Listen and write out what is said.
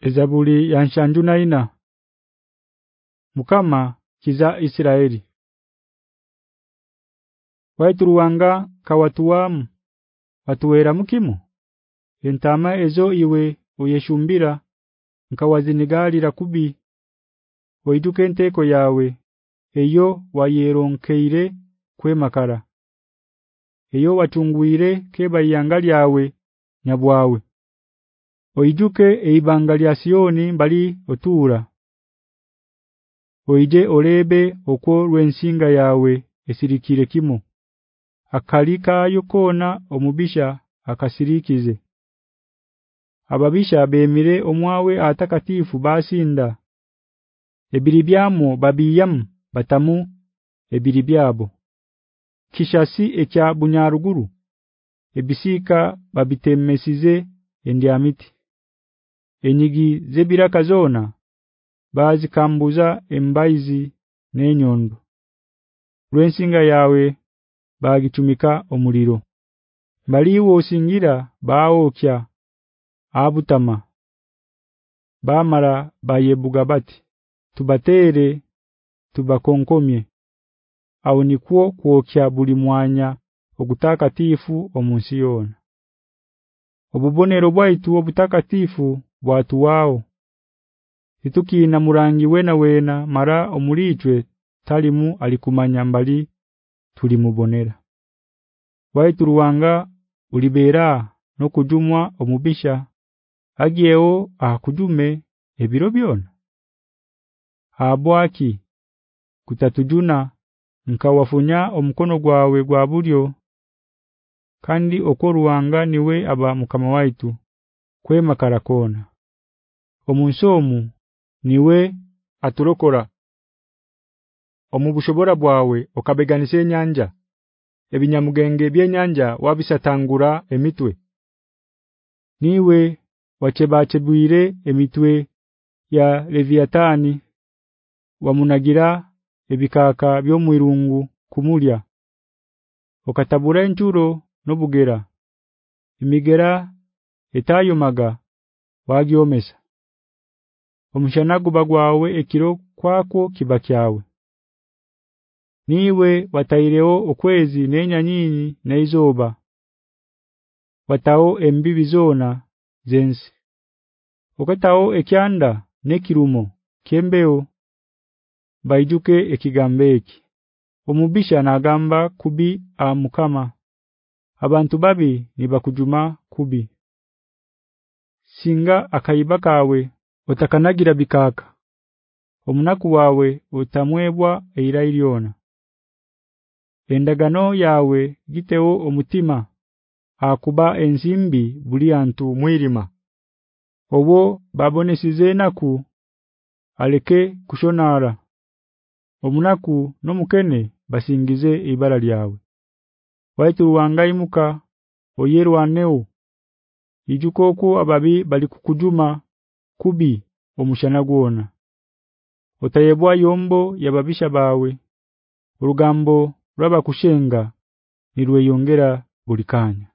Ezabuli yanshanju naina Mukama kiza Isiraeli. Waituruwanga kawatuwamu atuwera mukimu? Entama ezo iwe uyeshumbira nkawazinigalira kubi. Oiduke enteko yawe eyo wayeronkeire kwemakara. Eyo watunguire keba yangali yawe nyabwawe oijuke eibanga lya Sioni mbali otura oije olebe okwo rwensinga yawe esirikire kimo akalika yokona omubisha akasirikize. Ababisha bemire omwawe atakatifu basinda ebiribyamo babiyam batamu ebiribyabo kishasi ekya bunyaruguru ebisika babitemesize endyamiti enyigi zebiraka zona bazikambuza embaizi n'enyondo. Lwensinga yawe bagitumika omuliro. Baliwo osingira baokya abutama. Bamara bayebuga bati tubatere tubakonkomye. Au nikwo kuokya buli mwanya ogutakatifu omunsi yona Obubonero bwaitu obutakatifu bwatu wao. Ituki na murangi wena wena mara omulichwe talimu alikumanya mbali tulimubonera. Waitu Waituruwanga ulibera no kujumwa omubisha agiyeo akujume ebiro byona. Abwaki kutatujuna nkawafunya omukono gwawe gwa bulyo kandi okoruwanga niwe aba mukama waitu kwema karakona omunsomu niwe aturokora. Omubushobora bwawe okabeganise nyanja ebinyamugenge byenyanja wabisatangura emitwe. Niwe wachebachebwire emitwe ya Leviatani wamunagira ebikaka byomwirungu kumulya. Okatabura enchuro nobugera. Imigera etayomaga wagiomesa omushanagu bagwawe ekiro kwako kibakyawe niwe wataireo okwezi nenya nyinyi na izoba. Watao embibi zona zensi. Okatao ekyanda nekirumo kembeo baijuke ekigambeki omubisha nagamba kubi amukama abantu babi nibakujuma kubi. Singa akayiba kawe otakanagira bikaka omunaku wawe utamwebwa eira iliona endagano yawe giteo omutima akuba enzimbi buli antu mwirima. Obo babonesize naku aleke kushonara omunaku nomukene basingize ibara lyawe waitu wangaimuka oyerwaneo ijukoko ababi bali kukujuma kubi omushana gwona. Otayebwa yombo yababisha bawe. Urugambo rwaba kushenga nirwe yongera bulikanya